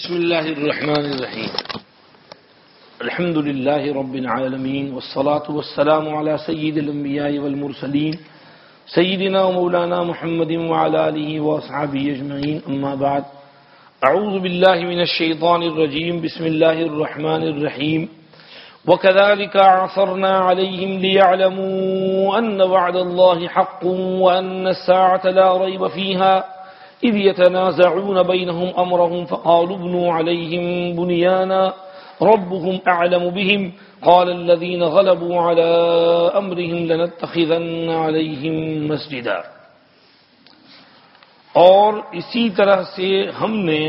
بسم الله الرحمن الرحيم. الحمد لله رب العالمين والصلاة والسلام على سيد الأنبياء والمرسلين سيدنا ومولانا محمد وعلى آله وأصحابه أجمعين. أما بعد أعوذ بالله من الشيطان الرجيم. بسم الله الرحمن الرحيم. وكذلك عثرنا عليهم ليعلموا أن وعد الله حق وأن الساعة لا ريب فيها. إذ يتنازعون بينهم أمرهم فقالوا ابنوا عليهم بنيانا ربهم أعلم بهم قال الذين غلبوا على أمرهم لنتخذن عليهم مسجدا اور اسی طرح سے ہم نے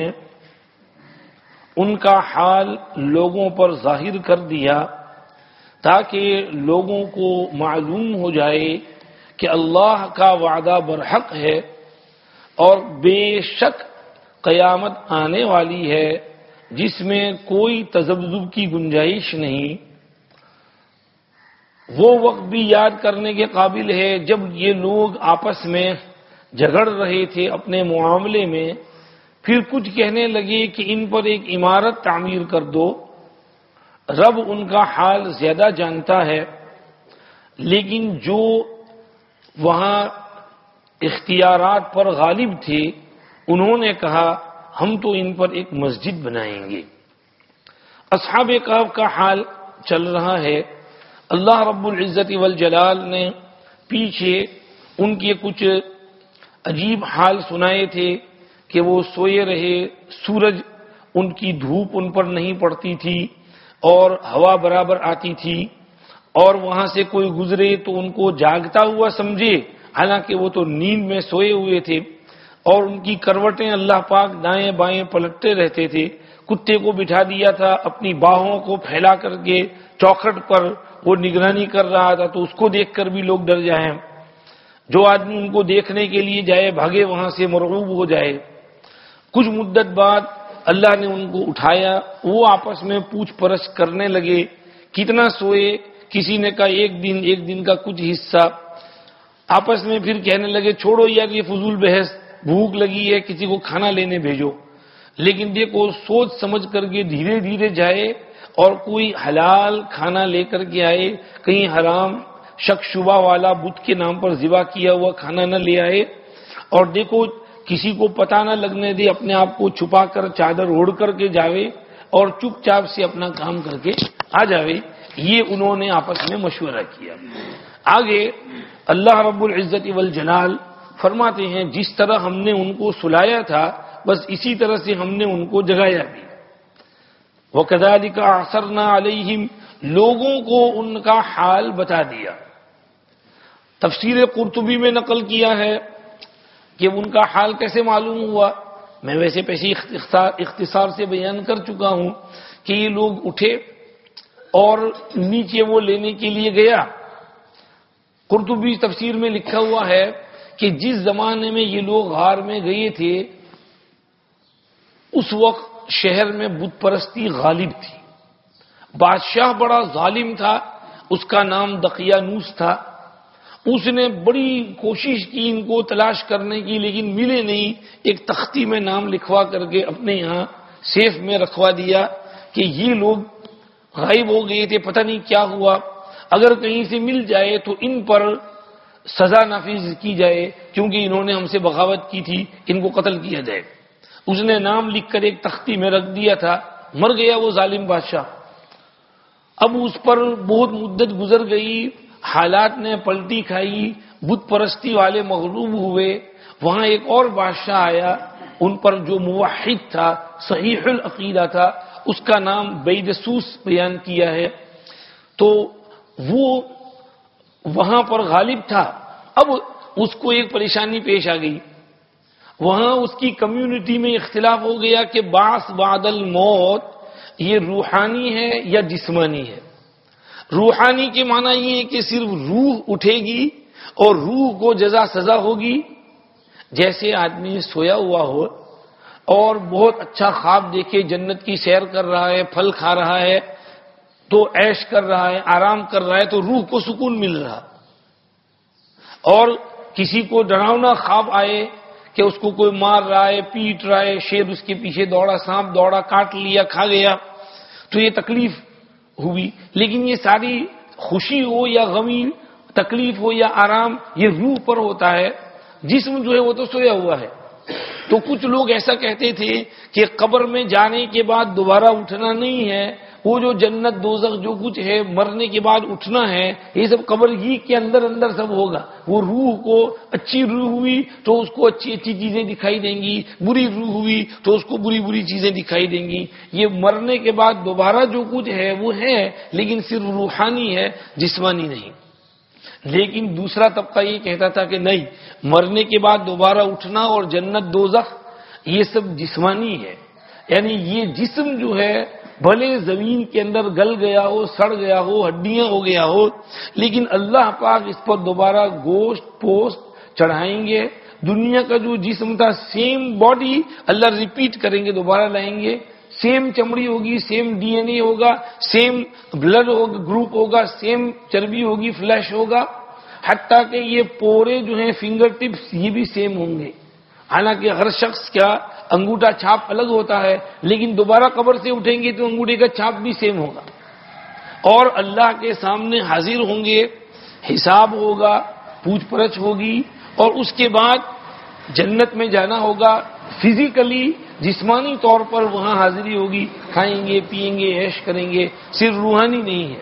ان کا حال لوگوں پر ظاہر کر دیا تاکہ لوگوں کو معلوم ہو جائے کہ اللہ کا وعدہ برحق ہے اور بے شک قیامت آنے والی ہے، جس میں کوئی تذبذب کی گنجائش نہیں۔ وہ وقت بھی یاد کرنے کے قابل ہے جب یہ لوگ آپس میں جھگڑ رہے تھے اپنے معاملے میں۔ پھر کچھ کہنے لگے کہ ان پر ایک عمارت تعمیر کر دو۔ رب ان کا حال زیادہ جانتا ہے، لیکن جو وہاں اختیارات پر غالب تھے، انہوں نے کہا، ہم تو ان پر ایک مسجد بنائیں گے۔ اصحاب کہف کا حال چل رہا ہے۔ اللہ رب العزت والجلال نے پیچھے ان کے کچھ عجیب حال سنائے تھے کہ وہ سوئے رہے، سورج ان کی دھوپ ان پر نہیں پڑتی تھی اور ہوا برابر آتی تھی اور وہاں سے کوئی گزرے تو ان کو جاگتا ہوا سمجھے۔ حالانکہ وہ تو نیند میں سوئے ہوئے تھے اور ان کی کروٹیں اللہ پاک دائیں بائیں پلٹتے رہتے تھے۔ کتے کو بٹھا دیا تھا، اپنی باہوں کو پھیلا کر کے چوکھٹ پر وہ نگرانی کر رہا تھا تو اس کو دیکھ کر بھی لوگ ڈر جائیں جو آدمی ان کو دیکھنے کے لیے جائے، بھاگے وہاں سے مرغوب ہو جائے۔ کچھ مدت بعد اللہ نے ان کو اٹھایا، وہ آپس میں پوچھ پرچھ کرنے لگے، کتنا سوئے؟ کسی نے کہا، ایک دن ایک دن کا کچھ حصہ۔ آپس میں پھر کہنے لگے، چھوڑو یار یہ فضول بحث، بھوک لگی ہے، کسی کو کھانا لینے بھیجو۔ لیکن دیکھو، سوچ سمجھ کر کے دھیرے دھیرے جائے اور کوئی حلال کھانا لے کر کے آئے، کہیں حرام، شک شبہ والا بدھ کے نام پر ذبح کیا ہوا کھانا نہ لے آئے۔ اور دیکھو، کسی کو پتا نہ لگنے دے، اپنے آپ کو چھپا کر، چادر اوڑھ کر کے جاوے اور چپ چاپ سے اپنا کام کر کے آ جاوے۔ یہ انہوں نے آپس میں مشورہ کیا۔ آگے اللہ رب العزت والجلال فرماتے ہیں، جس طرح ہم نے ان کو سلایا تھا، بس اسی طرح سے ہم نے ان کو جگایا بھی۔ وہ کدالی کا اثر نہ علیہم لوگوں کو ان کا حال بتا دیا۔ تفسیر قرطبی میں نقل کیا ہے کہ ان کا حال کیسے معلوم ہوا۔ میں ویسے پیسے اختصار سے بیان کر چکا ہوں کہ یہ لوگ اٹھے اور نیچے وہ لینے کے لیے گیا۔ قرطبی تفسیر میں لکھا ہوا ہے کہ جس زمانے میں یہ لوگ غار میں گئے تھے، اس وقت شہر میں بت پرستی غالب تھی۔ بادشاہ بڑا ظالم تھا، اس کا نام دقیانوس تھا۔ اس نے بڑی کوشش کی ان کو تلاش کرنے کی، لیکن ملے نہیں۔ ایک تختی میں نام لکھوا کر کے اپنے یہاں سیف میں رکھوا دیا کہ یہ لوگ غائب ہو گئے تھے، پتہ نہیں کیا ہوا۔ اگر کہیں سے مل جائے تو ان پر سزا نافذ کی جائے کیونکہ انہوں نے ہم سے بغاوت کی تھی، ان کو قتل کیا جائے۔ اس نے نام لکھ کر ایک تختی میں رکھ دیا تھا، مر گیا وہ ظالم بادشاہ۔ اب اس پر بہت مدت گزر گئی، حالات نے پلٹی کھائی، بت پرستی والے مغلوب ہوئے۔ وہاں ایک اور بادشاہ آیا، ان پر جو موحد تھا، صحیح العقیدہ تھا، اس کا نام بیدسوس بیان کیا ہے۔ تو وہ وہاں پر غالب تھا۔ اب اس کو ایک پریشانی پیش آ گئی۔ وہاں اس کی کمیونٹی میں اختلاف ہو گیا کہ باس بادل موت یہ روحانی ہے یا جسمانی ہے۔ روحانی کے معنی یہ ہے کہ صرف روح اٹھے گی اور روح کو جزا سزا ہوگی۔ جیسے آدمی سویا ہوا ہو اور بہت اچھا خواب دیکھے، جنت کی سیر کر رہا ہے، پھل کھا رہا ہے تو ایش کر رہا ہے، آرام کر رہا ہے، تو روح کو سکون مل رہا۔ اور کسی کو ڈراؤنا خواب آئے کہ اس کو کوئی مار رہا ہے، پیٹ رہا ہے، شیر اس کے پیچھے دوڑا، سانپ دوڑا، کاٹ لیا، کھا گیا، تو یہ تکلیف ہوئی۔ لیکن یہ ساری خوشی ہو یا غمی، تکلیف ہو یا آرام، یہ روح پر ہوتا ہے۔ جسم جو ہے وہ تو سویا ہوا ہے۔ تو کچھ لوگ ایسا کہتے تھے کہ قبر میں جانے کے بعد دوبارہ اٹھنا نہیں ہے۔ وہ جو جنت دوزخ جو کچھ ہے، مرنے کے بعد اٹھنا ہے، یہ سب قبر ہی کے اندر اندر سب ہوگا۔ وہ روح کو اچھی روح ہوئی تو اس کو اچھی اچھی چیزیں دکھائی دیں گی۔ بری روح ہوئی تو اس کو بری بری چیزیں دکھائی دیں گی۔ یہ مرنے کے بعد دوبارہ جو کچھ ہے، وہ ہے، لیکن صرف روحانی ہے، جسمانی نہیں۔ لیکن دوسرا طبقہ یہ کہتا تھا کہ نہیں، مرنے کے بعد دوبارہ اٹھنا اور جنت دوزخ، یہ سب جسمانی ہے۔ یعنی یہ جسم جو ہے بھلے زمین کے اندر گل گیا ہو، سڑ گیا ہو، ہڈیاں ہو گیا ہو، لیکن اللہ پاک اس پر دوبارہ گوشت پوسٹ چڑھائیں گے۔ دنیا کا جو جسم تھا سیم باڈی اللہ ریپیٹ کریں گے، دوبارہ لائیں گے۔ سیم چمڑی ہوگی سیم ڈی این اے ہوگا سیم بلڈ گروپ ہوگا سیم چربی ہوگی فلیش ہوگا۔ حتیٰ کہ یہ پورے جو ہیں فنگر ٹپس یہ بھی سیم ہوں گے۔ حالانکہ ہر شخص کا انگوٹھا چھاپ الگ ہوتا ہے، لیکن دوبارہ قبر سے اٹھیں گے تو انگوٹھے کا چھاپ بھی سیم ہوگا۔ اور اللہ کے سامنے حاضر ہوں گے، حساب ہوگا، پوچھ پرچھ ہوگی، اور اس کے بعد جنت میں جانا ہوگا۔ فزیکلی جسمانی طور پر وہاں حاضری ہوگی۔ کھائیں گے پیئیں گے، عیش کریں گے۔ صرف روحانی نہیں ہے۔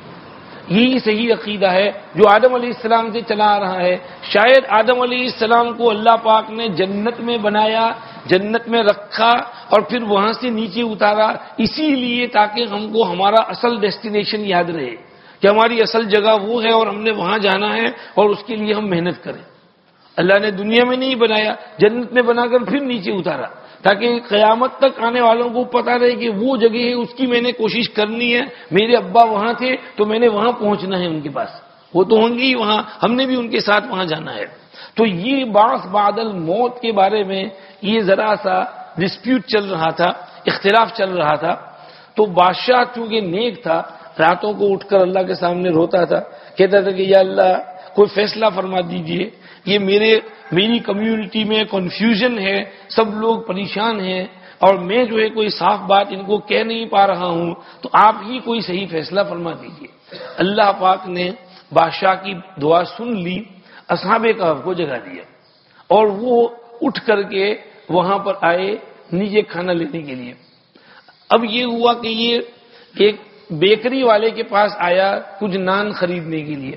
یہی صحیح عقیدہ ہے جو آدم علیہ السلام سے چلا آ رہا ہے۔ شاید آدم علیہ السلام کو اللہ پاک نے جنت میں بنایا جنت میں رکھا اور پھر وہاں سے نیچے اتارا، اسی لیے تاکہ ہم کو ہمارا اصل ڈیسٹینیشن یاد رہے کہ ہماری اصل جگہ وہ ہے اور ہم نے وہاں جانا ہے اور اس کے لیے ہم محنت کریں۔ اللہ نے دنیا میں نہیں بنایا، جنت میں بنا کر پھر نیچے اتارا۔ تاکہ قیامت تک آنے والوں کو پتا رہے کہ وہ جگہ ہے، اس کی میں نے کوشش کرنی ہے۔ میرے ابا وہاں تھے تو میں نے وہاں پہنچنا ہے ان کے پاس۔ وہ تو ہوں گے ہی وہاں، ہم نے بھی ان کے ساتھ وہاں جانا ہے۔ تو یہ باس بادل موت کے بارے میں یہ ذرا سا ڈسپیوٹ چل رہا تھا، اختلاف چل رہا تھا۔ تو بادشاہ چونکہ نیک تھا، راتوں کو اٹھ کر اللہ کے سامنے روتا تھا، کہتا تھا کہ یا اللہ، کوئی فیصلہ فرما دیجیے۔ یہ میرے، میری کمیونٹی میں کنفیوژن ہے، سب لوگ پریشان ہیں اور میں جو ہے کوئی صاف بات ان کو کہہ نہیں پا رہا ہوں، تو آپ ہی کوئی صحیح فیصلہ فرما دیجیے اللہ پاک نے بادشاہ کی دعا سن لی۔ اصحاب کا کو جگہ دیا اور وہ اٹھ کر کے وہاں پر آئے نیچے کھانا لینے کے لیے۔ اب یہ ہوا کہ یہ ایک بیکری والے کے پاس آیا کچھ نان خریدنے کے لیے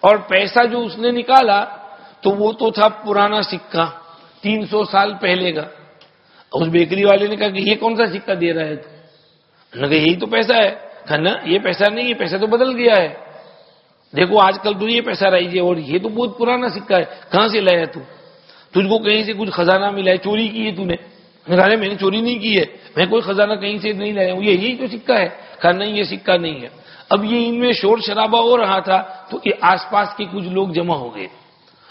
اور پیسہ جو اس نے نکالا تو وہ تو تھا پرانا سکہ، تین سو سال پہلے کا۔ اس بیکری والے نے کہا کہ یہ کون سا سکہ دے رہا ہے تو؟ یہی تو پیسہ ہے۔ نا یہ پیسہ نہیں، یہ پیسہ تو بدل گیا ہے۔ دیکھو آج کل تو یہ پیسہ رہی اور یہ تو بہت پرانا سکہ ہے۔ کہاں سے لایا تو؟ تجھ کو کہیں سے کچھ خزانہ ملا ہے؟ چوری کی ہے تو نے؟ کہا میں نے چوری نہیں کی ہے۔ میں کوئی خزانہ کہیں سے نہیں لایا ہوں۔ یہی تو سکہ ہے۔ کہا نہیں، یہ سکہ نہیں ہے۔ اب یہ ان میں شور شرابہ ہو رہا تھا تو یہ آس پاس کے کچھ لوگ جمع ہو گئے۔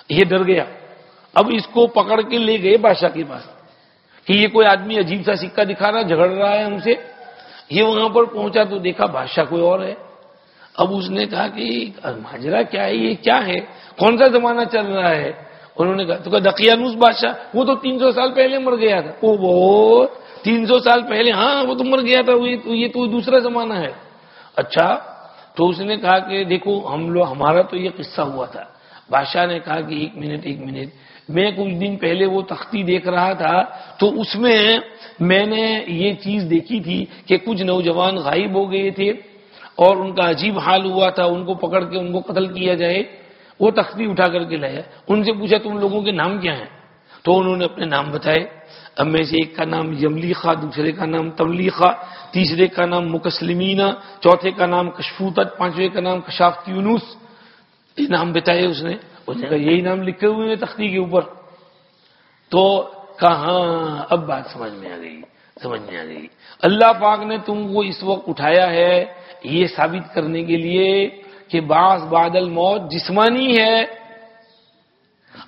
یہ ڈر گیا۔ اب اس کو پکڑ کے لے گئے بادشاہ کے پاس۔ کہ یہ کوئی آدمی عجیب سا سکہ دکھا رہا، جھگڑ رہا ہے ہم سے۔ یہ وہاں پر پہنچا تو دیکھا، بادشاہ کوئی اور ہے۔ اب اس نے کہا کہ ماجرا کیا ہے؟ یہ کیا ہے؟ کون سا زمانہ چل رہا ہے؟ انہوں نے کہا، تو دقیانوس بادشاہ، وہ تو تین سو سال پہلے مر گیا تھا۔ وہ وہ تین سو سال پہلے ہاں وہ تو مر گیا تھا یہ تو دوسرا زمانہ ہے۔ اچھا تو اس نے کہا کہ دیکھو، ہم لوگ، ہمارا تو یہ قصہ ہوا تھا۔ بادشاہ نے کہا کہ ایک منٹ ایک منٹ، میں کچھ دن پہلے وہ تختی دیکھ رہا تھا، تو اس میں میں نے یہ چیز دیکھی تھی کہ کچھ نوجوان غائب ہو گئے تھے۔ اور ان کا عجیب حال ہوا تھا، ان کو پکڑ کے، ان کو قتل کیا جائے، وہ تختی اٹھا کر کے لایا۔ ان سے پوچھا، تم لوگوں کے نام کیا ہیں؟ تو انہوں نے اپنے نام بتائے۔ اب میں سے ایک کا نام یملیخا دوسرے کا نام تملیخا تیسرے کا نام مکسلمینا چوتھے کا نام کشفوتت، پانچویں کا نام کشافت یونس۔ یہ نام بتائے اس نے۔ کہا، یہی نام لکھے ہوئے ہیں تختی کے اوپر. تو کہاں اب بات سمجھ میں آ گئی، سمجھ میں آ گئی۔ اللہ پاک نے تم کو اس وقت اٹھایا ہے یہ ثابت کرنے کے لیے کہ بعض بادل موت جسمانی ہے۔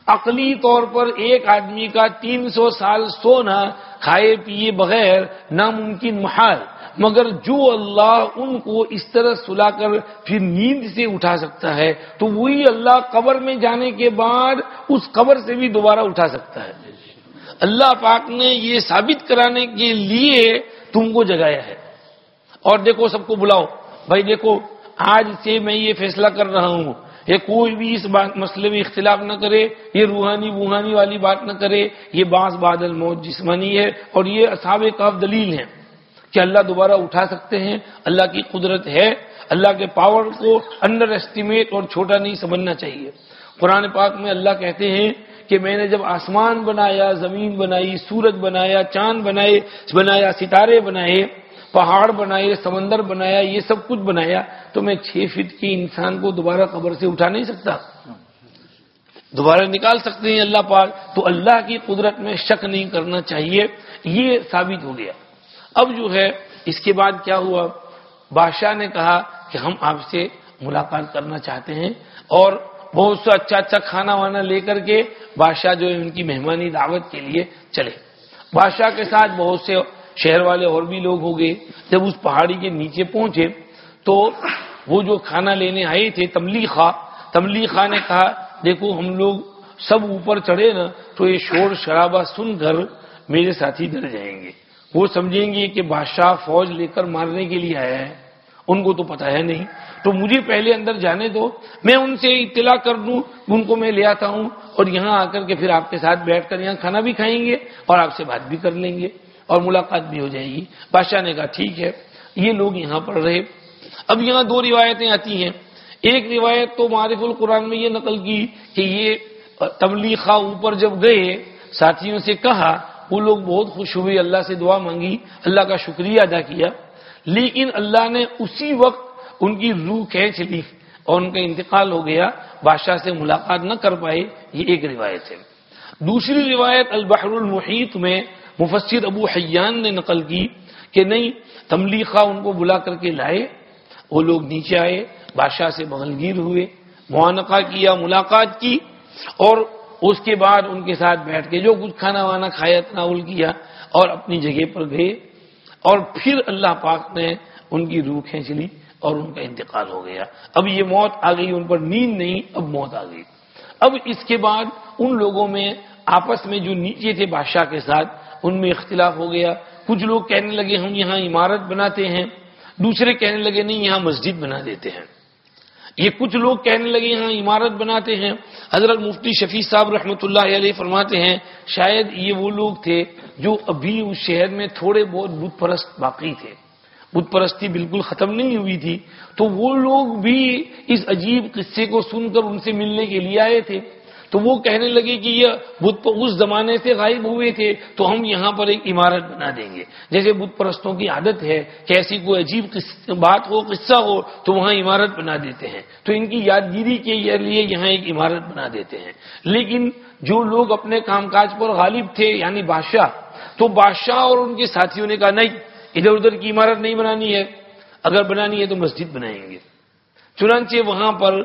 عقلی طور پر ایک آدمی کا تین سو سال سونا کھائے پیے بغیر ناممکن محال، مگر جو اللہ ان کو اس طرح سلا کر پھر نیند سے اٹھا سکتا ہے، تو وہی اللہ قبر میں جانے کے بعد اس قبر سے بھی دوبارہ اٹھا سکتا ہے۔ اللہ پاک نے یہ ثابت کرانے کے لیے تم کو جگایا ہے۔ اور دیکھو سب کو بلاؤ۔ بھائی دیکھو، آج سے میں یہ فیصلہ کر رہا ہوں، یہ کوئی بھی اس بات، مسئلے میں اختلاف نہ کرے، یہ روحانی بوہانی والی بات نہ کرے، یہ باس بادل موت جسمانی ہے اور یہ اصحاب کاف دلیل ہے کہ اللہ دوبارہ اٹھا سکتے ہیں، اللہ کی قدرت ہے، اللہ کے پاور کو انڈر اسٹیمیٹ اور چھوٹا نہیں سمجھنا چاہیے۔ قرآن پاک میں اللہ کہتے ہیں کہ میں نے جب آسمان بنایا، زمین بنائی، سورج بنایا، چاند بنائے، بنایا، ستارے بنائے پہاڑ بنائے سمندر بنایا، یہ سب کچھ بنایا، تو میں چھ فٹ کی انسان کو دوبارہ قبر سے اٹھا نہیں سکتا۔ دوبارہ نکال سکتے ہیں اللہ پاک، تو اللہ کی قدرت میں شک نہیں کرنا چاہیے، یہ ثابت ہو گیا۔ اب جو ہے، اس کے بعد کیا ہوا؟ بادشاہ نے کہا کہ ہم آپ سے ملاقات کرنا چاہتے ہیں اور بہت سا اچھا اچھا کھانا وانا لے کر کے بادشاہ جو ہے، ان کی مہمانی دعوت کے لیے چلے۔ بادشاہ کے ساتھ بہت سے شہر والے اور بھی لوگ ہو گئے۔ جب اس پہاڑی کے نیچے پہنچے تو وہ جو کھانا لینے آئے تھے تملی خواہ تملی خواہ نے کہا، دیکھو ہم لوگ سب اوپر چڑھے نا تو یہ شور شرابہ سن کر میرے ساتھی ڈر جائیں گے۔ وہ سمجھیں گے کہ بادشاہ فوج لے کر مارنے کے لیے آیا ہے۔ ان کو تو پتا ہے نہیں۔ تو مجھے پہلے اندر جانے دو۔ میں ان سے اطلاع کر دوں، ان کو میں لے آتا ہوں اور یہاں آ کر کے پھر آپ کے ساتھ بیٹھ کر یہاں کھانا بھی کھائیں گے اور آپ سے بات بھی کر لیں گے۔ اور ملاقات بھی ہو جائے گی۔ بادشاہ نے کہا، ٹھیک ہے، یہ لوگ یہاں پر رہے۔ اب یہاں دو روایتیں آتی ہیں۔ ایک روایت تو معرف القرآن میں یہ نقل کی کہ یہ تبلیغ اوپر جب گئے، ساتھیوں سے کہا، وہ لوگ بہت خوش ہوئے، اللہ سے دعا مانگی، اللہ کا شکریہ ادا کیا۔ لیکن اللہ نے اسی وقت ان کی روح کھینچ لی اور ان کا انتقال ہو گیا۔ بادشاہ سے ملاقات نہ کر پائے، یہ ایک روایت ہے۔ دوسری روایت البحر المحیط میں مفسر ابو حیان نے نقل کی کہ نہیں، تملیخہ ان کو بلا کر کے لائے، وہ لوگ نیچے آئے، بادشاہ سے بغلگیر ہوئے، معانقہ کیا، ملاقات کی، اور اس کے بعد ان کے ساتھ بیٹھ کے جو کچھ کھانا وانا کھایا، تناول کیا، اور اپنی جگہ پر گئے، اور پھر اللہ پاک نے ان کی روح کھینچ لی اور ان کا انتقال ہو گیا۔ اب یہ موت آ گئی، ان پر نیند نہیں، اب موت آ گئی۔ اب اس کے بعد ان لوگوں میں آپس میں جو نیچے تھے بادشاہ کے ساتھ ان میں اختلاف ہو گیا۔ کچھ لوگ کہنے لگے، ہم یہاں عمارت بناتے ہیں۔ دوسرے کہنے لگے، نہیں، یہاں مسجد بنا دیتے ہیں۔ یہ کچھ لوگ کہنے لگے، یہاں عمارت بناتے ہیں۔ حضرت مفتی شفیع صاحب رحمۃ اللہ علیہ فرماتے ہیں، شاید یہ وہ لوگ تھے جو ابھی اس شہر میں تھوڑے بہت بت پرست باقی تھے۔ بت پرستی بالکل ختم نہیں ہوئی تھی۔ تو وہ لوگ بھی اس عجیب قصے کو سن کر ان سے ملنے کے لیے آئے تھے۔ تو وہ کہنے لگے کہ یہ بت اس زمانے سے غائب ہوئے تھے، تو ہم یہاں پر ایک عمارت بنا دیں گے۔ جیسے بت پرستوں کی عادت ہے کہ ایسی کوئی عجیب بات ہو، قصہ ہو، تو وہاں عمارت بنا دیتے ہیں۔ تو ان کی یادگیری کے لیے یہاں ایک عمارت بنا دیتے ہیں۔ لیکن جو لوگ اپنے کام کاج پر غالب تھے یعنی بادشاہ، تو بادشاہ اور ان کے ساتھیوں نے کہا، نہیں، ادھر ادھر کی عمارت نہیں بنانی ہے۔ اگر بنانی ہے تو مسجد بنائیں گے۔ چنانچہ وہاں پر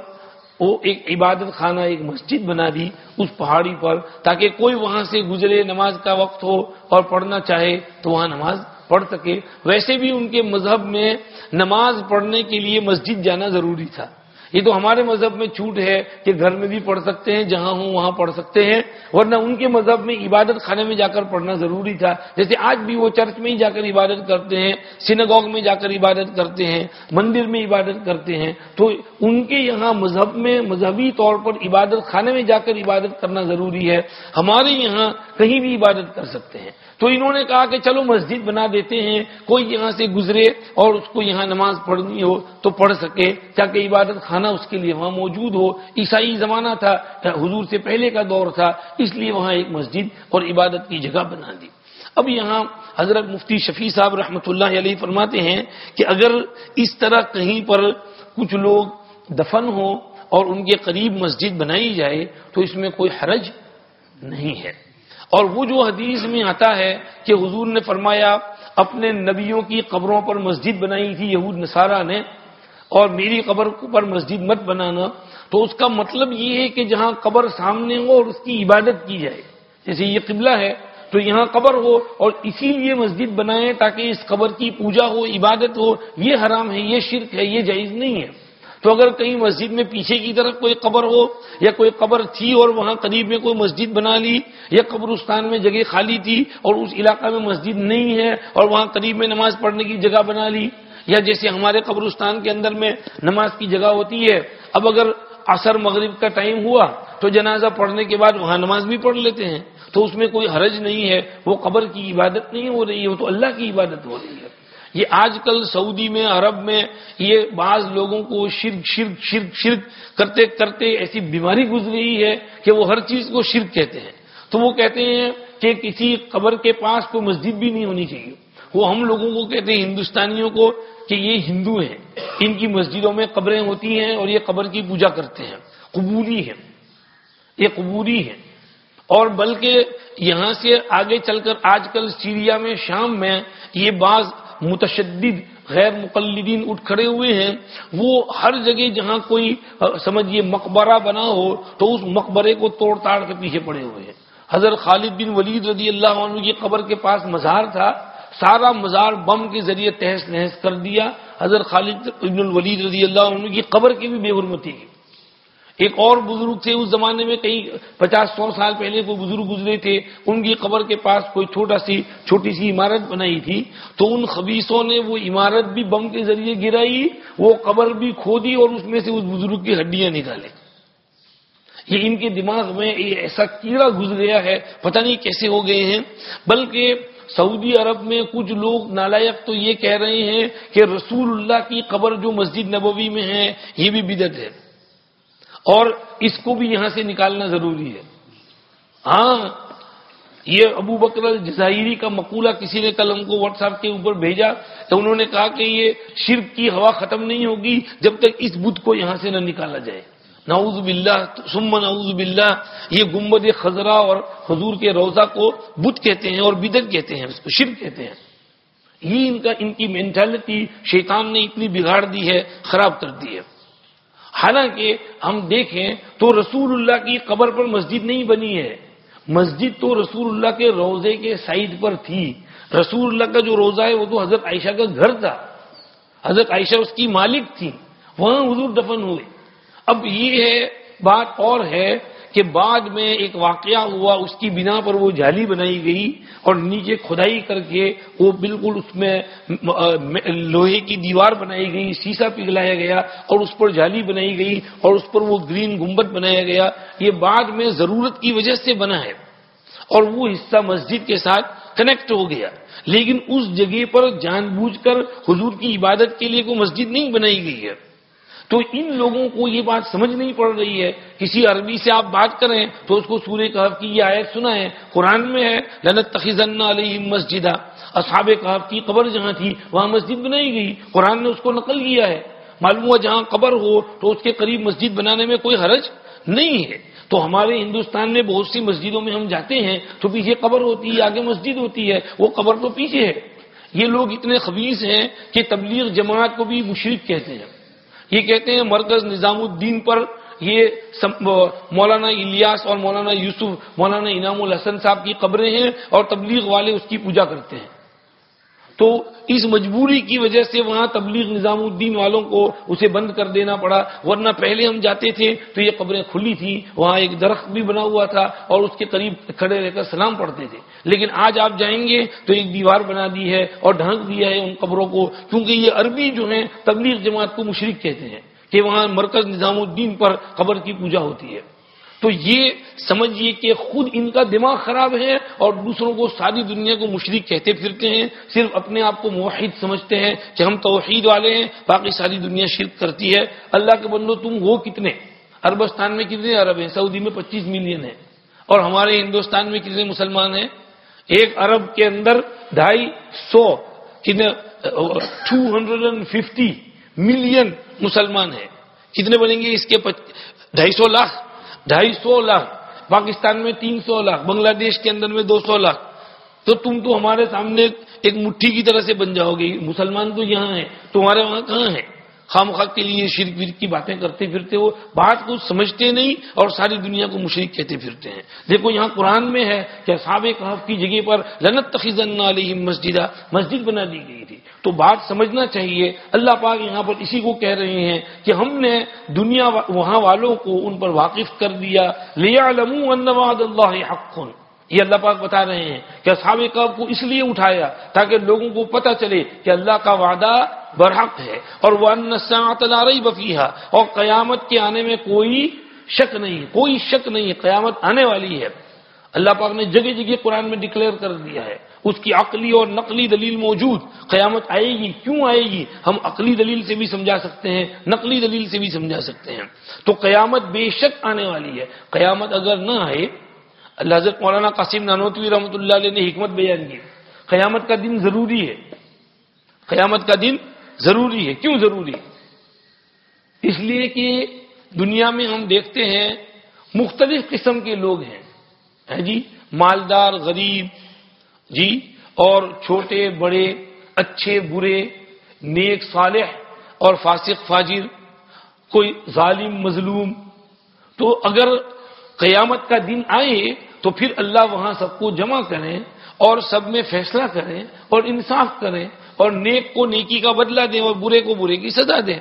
وہ ایک عبادت خانہ، ایک مسجد بنا دی اس پہاڑی پر تاکہ کوئی وہاں سے گزرے، نماز کا وقت ہو اور پڑھنا چاہے تو وہاں نماز پڑھ سکے۔ ویسے بھی ان کے مذہب میں نماز پڑھنے کے لیے مسجد جانا ضروری تھا۔ یہ تو ہمارے مذہب میں چھوٹ ہے کہ گھر میں بھی پڑھ سکتے ہیں، جہاں ہوں وہاں پڑھ سکتے ہیں، ورنہ ان کے مذہب میں عبادت خانے میں جا کر پڑھنا ضروری تھا۔ جیسے آج بھی وہ چرچ میں ہی جا کر عبادت کرتے ہیں سینگوگ میں جا کر عبادت کرتے ہیں، مندر میں عبادت کرتے ہیں، تو ان کے یہاں مذہب میں، مذہبی طور پر عبادت خانے میں جا کر عبادت کرنا ضروری ہے۔ ہمارے یہاں کہیں بھی عبادت کر سکتے ہیں۔ تو انہوں نے کہا کہ چلو مسجد بنا دیتے ہیں، کوئی یہاں سے گزرے اور اس کو یہاں نماز پڑھنی ہو تو پڑھ سکے، تاکہ عبادت خانہ اس کے لیے وہاں موجود ہو۔ عیسائی زمانہ تھا، حضور سے پہلے کا دور تھا، اس لیے وہاں ایک مسجد اور عبادت کی جگہ بنا دی۔ اب یہاں حضرت مفتی شفیع صاحب رحمۃ اللہ علیہ فرماتے ہیں کہ اگر اس طرح کہیں پر کچھ لوگ دفن ہو اور ان کے قریب مسجد بنائی جائے تو اس میں کوئی حرج نہیں ہے۔ اور وہ جو حدیث میں آتا ہے کہ حضور نے فرمایا، اپنے نبیوں کی قبروں پر مسجد بنائی تھی، یہود، نصارہ نے، اور میری قبر پر مسجد مت بنانا، تو اس کا مطلب یہ ہے کہ جہاں قبر سامنے ہو اور اس کی عبادت کی جائے۔ جیسے یہ قبلہ ہے، تو یہاں قبر ہو اور اسی لیے مسجد بنائیں تاکہ اس قبر کی پوجا ہو، عبادت ہو، یہ حرام ہے، یہ شرک ہے، یہ جائز نہیں ہے۔ تو اگر کہیں مسجد میں پیچھے کی طرف کوئی قبر ہو یا کوئی قبر تھی اور وہاں قریب میں کوئی مسجد بنا لی یا قبرستان میں جگہ خالی تھی اور اس علاقہ میں مسجد نہیں ہے اور وہاں قریب میں نماز پڑھنے کی جگہ بنا لی یا جیسے ہمارے قبرستان کے اندر میں نماز کی جگہ ہوتی ہے، اب اگر عصر مغرب کا ٹائم ہوا تو جنازہ پڑھنے کے بعد وہاں نماز بھی پڑھ لیتے ہیں۔ تو اس میں کوئی حرج نہیں ہے، وہ قبر کی عبادت نہیں ہو رہی ہے، وہ تو اللہ کی عبادت ہو رہی ہے۔ یہ آج کل سعودی میں، عرب میں یہ بعض لوگوں کو شرک شرک شرک شرک کرتے کرتے ایسی بیماری گزری ہے کہ وہ ہر چیز کو شرک کہتے ہیں۔ تو وہ کہتے ہیں کہ کسی قبر کے پاس کوئی مسجد بھی نہیں ہونی چاہیے۔ وہ ہم لوگوں کو کہتے ہیں، ہندوستانیوں کو کہ یہ ہندو ہیں۔ ان کی مسجدوں میں قبریں ہوتی ہیں اور یہ قبر کی پوجا کرتے ہیں۔ قبولی ہے یہ قبولی ہے اور بلکہ یہاں سے آگے چل کر آج کل سیریا میں، شام میں یہ بعض متشدد غیر مقلدین اٹھ کھڑے ہوئے ہیں، وہ ہر جگہ جہاں کوئی، سمجھیے، مقبرہ بنا ہو، تو اس مقبرے کو توڑ تاڑ کے پیچھے پڑے ہوئے ہیں۔ حضرت خالد بن ولید رضی اللہ عنہ کی قبر کے پاس مزار تھا، سارا مزار بم کے ذریعے تہس نہس کر دیا۔ حضرت خالد بن الولید رضی اللہ عنہ کی قبر کی بھی بے حرمتی کی۔ ایک اور بزرگ تھے، اس زمانے میں کئی پچاس، سو سال پہلے کوئی بزرگ گزرے تھے، ان کی قبر کے پاس کوئی چھوٹا سی، چھوٹی سی عمارت بنائی تھی۔ تو ان خبیصوں نے وہ عمارت بھی بم کے ذریعے گرائی، وہ قبر بھی کھودی اور اس میں سے اس بزرگ کی ہڈیاں نکالے یہ ان کے دماغ میں یہ ایسا کیڑا گزر گیا ہے، پتہ نہیں کیسے ہو گئے ہیں۔ بلکہ سعودی عرب میں کچھ لوگ نالائق تو یہ کہہ رہے ہیں کہ رسول اللہ کی قبر جو مسجد نبوی میں ہے، یہ بھی بدت ہے۔ اور اس کو بھی یہاں سے نکالنا ضروری ہے۔ ہاں یہ ابو بکر جزائری کا مقولہ کسی نے کل ہم کو واٹس ایپ کے اوپر بھیجا تو انہوں نے کہا کہ یہ شرک کی ہوا ختم نہیں ہوگی جب تک اس بدھ کو یہاں سے نہ نکالا جائے۔ نعوذ باللہ سم نعوذ باللہ، یہ گمبد خزرہ اور حضور کے روزہ کو بدھ کہتے ہیں اور بدت کہتے ہیں، اس کو شرک کہتے ہیں۔ یہ ان کا، ان کی مینٹالٹی شیطان نے اتنی بگاڑ دی ہے، خراب کر دی ہے۔ حالانکہ ہم دیکھیں تو رسول اللہ کی قبر پر مسجد نہیں بنی ہے۔ مسجد تو رسول اللہ کے روزے کے سائڈ پر تھی۔ رسول اللہ کا جو روزہ ہے وہ تو حضرت عائشہ کا گھر تھا۔ حضرت عائشہ اس کی مالک تھی۔ وہاں حضور دفن ہوئے۔ اب یہ ہے، بات اور ہے کہ بعد میں ایک واقعہ ہوا، اس کی بنا پر وہ جالی بنائی گئی اور نیچے کھدائی کر کے وہ بالکل اس میں، لوہے کی دیوار بنائی گئی سیسا پگھلایا گیا اور اس پر جالی بنائی گئی اور اس پر وہ گرین گمبت بنایا گیا۔ یہ بعد میں ضرورت کی وجہ سے بنا ہے اور وہ حصہ مسجد کے ساتھ کنیکٹ ہو گیا۔ لیکن اس جگہ پر جان بوجھ کر حضور کی عبادت کے لیے کوئی مسجد نہیں بنائی گئی ہے۔ تو ان لوگوں کو یہ بات سمجھ نہیں پڑ رہی ہے۔ کسی عربی سے آپ بات کریں تو اس کو سورہ کہف کی یہ آیت سنا ہے قرآن میں ہے لنت تخیزن علیہ مسجد اصحاب کہف کی قبر جہاں تھی، وہاں مسجد بنائی گئی۔ قرآن نے اس کو نقل کیا ہے۔ معلوم ہوا جہاں قبر ہو تو اس کے قریب مسجد بنانے میں کوئی حرج نہیں ہے۔ تو ہمارے ہندوستان میں بہت سی مسجدوں میں ہم جاتے ہیں تو پیچھے قبر ہوتی ہے، آگے مسجد ہوتی ہے، وہ قبر تو پیچھے ہے۔ یہ لوگ اتنے خبیص ہیں کہ تبلیغ جماعت کو بھی مشرق کہتے ہیں۔ یہ کہتے ہیں مرکز نظام الدین پر یہ مولانا الیاس اور مولانا یوسف، مولانا انعام الحسن صاحب کی قبریں ہیں اور تبلیغ والے اس کی پوجا کرتے ہیں۔ تو اس مجبوری کی وجہ سے وہاں تبلیغ نظام الدین والوں کو اسے بند کر دینا پڑا، ورنہ پہلے ہم جاتے تھے تو یہ قبریں کھلی تھی وہاں ایک درخت بھی بنا ہوا تھا اور اس کے قریب کھڑے رہ کر سلام پڑھتے تھے۔ لیکن آج آپ جائیں گے تو ایک دیوار بنا دی ہے اور ڈھانک دیا ہے ان قبروں کو، کیونکہ یہ عربی جو ہیں تبلیغ جماعت کو مشرق کہتے ہیں کہ وہاں مرکز نظام الدین پر قبر کی پوجا ہوتی ہے۔ تو یہ سمجھیے کہ خود ان کا دماغ خراب ہے اور دوسروں کو ساری دنیا کو مشرق کہتے پھرتے ہیں، صرف اپنے آپ کو موحد سمجھتے ہیں کہ ہم توحید والے ہیں، باقی ساری دنیا شرک کرتی ہے۔ اللہ کے بندو، تم وہ کتنے؟ اربستان میں کتنے عرب ہیں؟ سعودی میں پچیس ملین ہیں۔ اور ہمارے ہندوستان میں کتنے مسلمان ہیں؟ ایک ارب کے اندر ڈھائی سو کتنے، two hundred and fifty million مسلمان ہیں۔ کتنے بنیں گے اس کے ڈھائی سو لاکھ؟ ڈھائی سو لاکھ، پاکستان میں تین سو لاکھ، بنگلہ دیش کے اندر میں دو سو لاکھ۔ تو تم تو ہمارے سامنے ایک مٹھی کی طرح سے بن جاؤ گے۔ مسلمان تو یہاں ہیں، تمہارے وہاں کہاں ہے خام خاک کے لیے شرک ورک کی باتیں کرتے پھرتے وہ بات کو سمجھتے نہیں اور ساری دنیا کو مشرق کہتے پھرتے ہیں۔ دیکھو یہاں قرآن میں ہے کہ صحاب کہف کی جگہ پر لنت تخیزن علیہ مسجد مسجد بنا دی گئی تھی۔ تو بات سمجھنا چاہیے۔ اللہ پاک یہاں پر اسی کو کہہ رہے ہیں کہ ہم نے دنیا وہاں والوں کو ان پر واقف کر دیا۔ لیا اللہ حق۔ یہ اللہ پاک بتا رہے ہیں کہ اصحاب کب کو اس لیے اٹھایا تاکہ لوگوں کو پتہ چلے کہ اللہ کا وعدہ برحق ہے۔ اور وہ ان بفیہ اور قیامت کے آنے میں کوئی شک نہیں، کوئی شک نہیں، قیامت آنے والی ہے۔ اللہ پاک نے جگہ جگہ قرآن میں ڈکلیئر کر دیا ہے۔ اس کی عقلی اور نقلی دلیل موجود۔ قیامت آئے گی، کیوں آئے گی؟ ہم عقلی دلیل سے بھی سمجھا سکتے ہیں، نقلی دلیل سے بھی سمجھا سکتے ہیں۔ تو قیامت بے شک آنے والی ہے۔ قیامت اگر نہ آئے، اللہ حضرت مولانا قاسم نانوتوی رحمۃ اللہ علیہ نے حکمت بیان کی۔ قیامت کا دن ضروری ہے۔ قیامت کا دن ضروری ہے۔ کیوں ضروری ہے؟ اس لیے کہ دنیا میں ہم دیکھتے ہیں مختلف قسم کے لوگ ہیں۔ جی؟ مالدار، غریب جی اور چھوٹے، بڑے، اچھے، برے، نیک، صالح اور فاسق، فاجر، کوئی ظالم، مظلوم۔ تو اگر قیامت کا دن آئے تو پھر اللہ وہاں سب کو جمع کریں اور سب میں فیصلہ کریں اور انصاف کریں اور نیک کو نیکی کا بدلہ دیں اور برے کو برے کی سزا دیں۔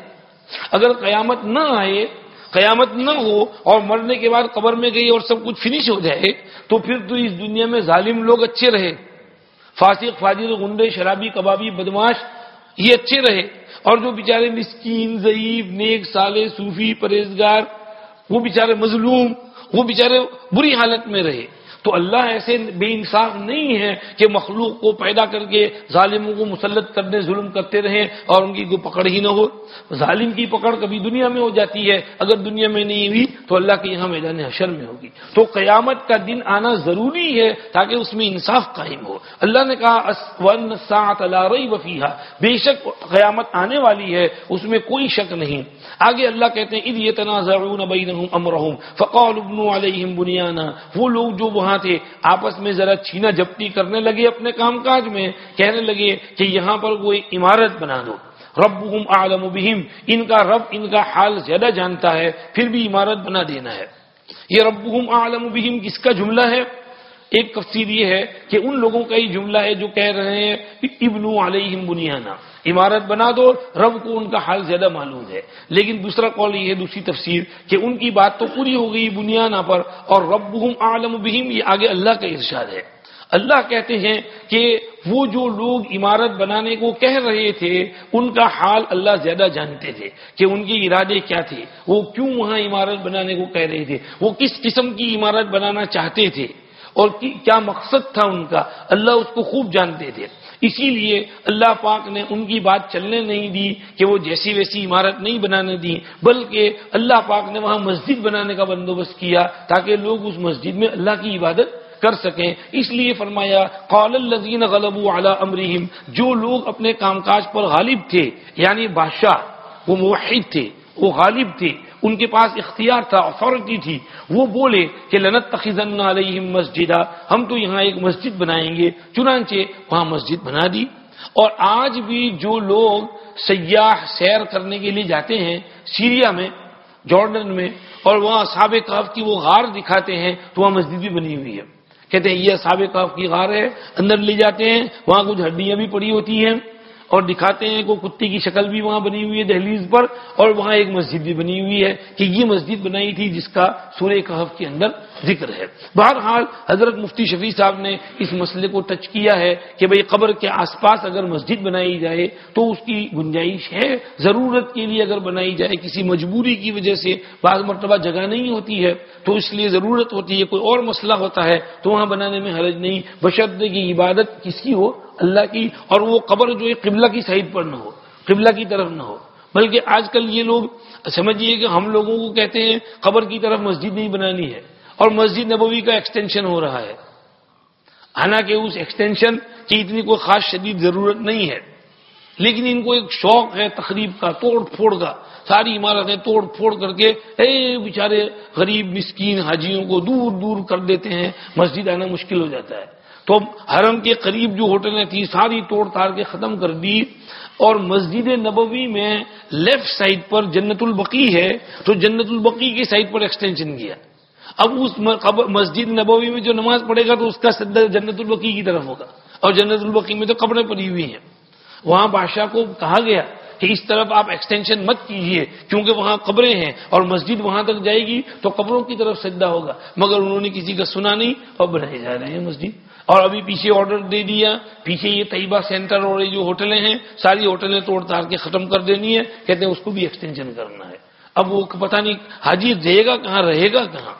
اگر قیامت نہ آئے، قیامت نہ ہو اور مرنے کے بعد قبر میں گئی اور سب کچھ فنش ہو جائے، تو پھر تو اس دنیا میں ظالم لوگ اچھے رہے۔ فاسق، فاجر گنڈے شرابی، کبابی بدماش یہ اچھے رہے۔ اور جو بیچارے مسکین، ضعیف، نیک سالے صوفی، پرہیزگار، وہ بیچارے مظلوم، وہ بیچارے بری حالت میں رہے۔ تو اللہ ایسے بے انصاف نہیں ہے کہ مخلوق کو پیدا کر کے ظالموں کو مسلط کرنے، ظلم کرتے رہیں اور ان کی کوئی پکڑ ہی نہ ہو۔ ظالم کی پکڑ کبھی دنیا میں ہو جاتی ہے، اگر دنیا میں نہیں ہوئی تو اللہ کے یہاں میدان حشر میں ہوگی۔ تو قیامت کا دن آنا ضروری ہے تاکہ اس میں انصاف قائم ہو۔ اللہ نے کہا وفیہ بے شک قیامت آنے والی ہے، اس میں کوئی شک نہیں۔ آگے اللہ کہتے ہیں یہ تنازع امرحم فقول ابن علیہم بنیانا وہ لوگ جو وہاں تھے۔ آپس میں ذرا چھینا جپٹی کرنے لگے اپنے کام کاج میں۔ کہنے لگے کہ یہاں پر کوئی عمارت بنا دو۔ رب عالم بہم۔ ان کا رب ان کا حال زیادہ جانتا ہے، پھر بھی عمارت بنا دینا ہے۔ یہ رب عالم بہم کس کا جملہ ہے؟ ایک تفصیل یہ ہے کہ ان لوگوں کا ہی جملہ ہے جو کہہ رہے ہیں ابن علیہم بنیانا، عمارت بنا دو، رب کو ان کا حال زیادہ معلوم ہے۔ لیکن دوسرا قول یہ ہے، دوسری تفسیر کہ ان کی بات تو پوری ہو گئی بنیانا پر، اور رب عالم بہم، یہ آگے اللہ کا ارشاد ہے۔ اللہ کہتے ہیں کہ وہ جو لوگ عمارت بنانے کو کہہ رہے تھے، ان کا حال اللہ زیادہ جانتے تھے کہ ان کے ارادے کیا تھے۔ وہ کیوں وہاں عمارت بنانے کو کہہ رہے تھے؟ وہ کس قسم کی عمارت بنانا چاہتے تھے؟ اور کیا مقصد تھا ان کا؟ اللہ اس کو خوب جانتے تھے۔ اسی لیے اللہ پاک نے ان کی بات چلنے نہیں دی کہ وہ جیسی ویسی عمارت نہیں بنانے دی، بلکہ اللہ پاک نے وہاں مسجد بنانے کا بندوبست کیا تاکہ لوگ اس مسجد میں اللہ کی عبادت کر سکیں۔ اس لیے فرمایا، قال الذین غلبوا علی امرہم، جو لوگ اپنے کام کاج پر غالب تھے یعنی بادشاہ، وہ موحد تھے، وہ غالب تھے۔ ان کے پاس اختیار تھا اتھارٹی تھی۔ وہ بولے کہ لنت تخیزن علیہم مسجدہ، ہم تو یہاں ایک مسجد بنائیں گے، چنانچہ وہاں مسجد بنا دی۔ اور آج بھی جو لوگ سیاح سیر کرنے کے لیے جاتے ہیں، سیریا میں، جارڈن میں، اور وہاں سابق کاف کی وہ غار دکھاتے ہیں، تو وہاں مسجد بھی بنی ہوئی ہے۔ کہتے ہیں یہ سابق کاف کی غار ہے، اندر لے جاتے ہیں، وہاں کچھ ہڈیاں بھی پڑی ہوتی ہیں۔ اور دکھاتے ہیں کہ کتے کی شکل بھی وہاں بنی ہوئی ہے دہلیز پر، اور وہاں ایک مسجد بھی بنی ہوئی ہے کہ یہ مسجد بنائی تھی جس کا سورہ کہف کے اندر ذکر ہے۔ بہرحال، حضرت مفتی شفیع صاحب نے اس مسئلے کو ٹچ کیا ہے کہ بھئی قبر کے آس پاس اگر مسجد بنائی جائے تو اس کی گنجائش ہے۔ ضرورت کے لیے اگر بنائی جائے کسی مجبوری کی وجہ سے بعض مرتبہ جگہ نہیں ہوتی ہے تو اس لیے ضرورت ہوتی ہے، کوئی اور مسئلہ ہوتا ہے تو وہاں بنانے میں حرج نہیں۔ بشد کی عبادت کس کی ہو اللہ کی اور وہ قبر جو ہے قبلہ کی سائڈ پر نہ ہو، قبلہ کی طرف نہ ہو۔ بلکہ آج کل یہ لوگ سمجھیے کہ ہم لوگوں کو کہتے ہیں قبر کی طرف مسجد نہیں بنانی ہے اور مسجد نبوی کا ایکسٹینشن ہو رہا ہے۔ حالانکہ اس ایکسٹینشن کی اتنی کوئی خاص شدید ضرورت نہیں ہے۔ لیکن ان کو ایک شوق ہے تقریب کا، توڑ پھوڑ کا۔ ساری عمارتیں توڑ پھوڑ کر کے، اے بیچارے غریب مسکین حاجیوں کو دور دور کر دیتے ہیں، مسجد آنا مشکل ہو جاتا ہے۔ تو حرم کے قریب جو ہوٹلیں تھیں، ساری توڑ تاڑ کے ختم کر دی۔ اور مسجد نبوی میں لیفٹ سائڈ پر جنت البقی ہے، تو جنت البقی کی سائڈ پر ایکسٹینشن کیا۔ اب اس مسجد نبوی میں جو نماز پڑھے گا، تو اس کا صدر جنت البقی کی طرف ہوگا۔ اور جنت البقی میں تو قبریں پڑی ہوئی ہیں۔ وہاں بادشاہ کو کہا گیا کہ اس طرف آپ ایکسٹینشن مت کیجیے، کیونکہ وہاں قبریں ہیں اور مسجد وہاں تک جائے گی تو قبروں کی طرف سجدہ ہوگا۔ مگر انہوں نے کسی کا سنا نہیں اور بنائے جا رہے ہیں مسجد۔ اور ابھی پیچھے آرڈر دے دیا، پیچھے یہ طیبہ سینٹر اور یہ جو ہوٹلیں ہیں، ساری ہوٹلیں توڑ تاڑ کے ختم کر دینی ہے کہتے ہیں اس کو بھی ایکسٹینشن کرنا ہے۔ اب وہ پتہ نہیں حاجی دے گا کہاں، رہے گا کہاں؟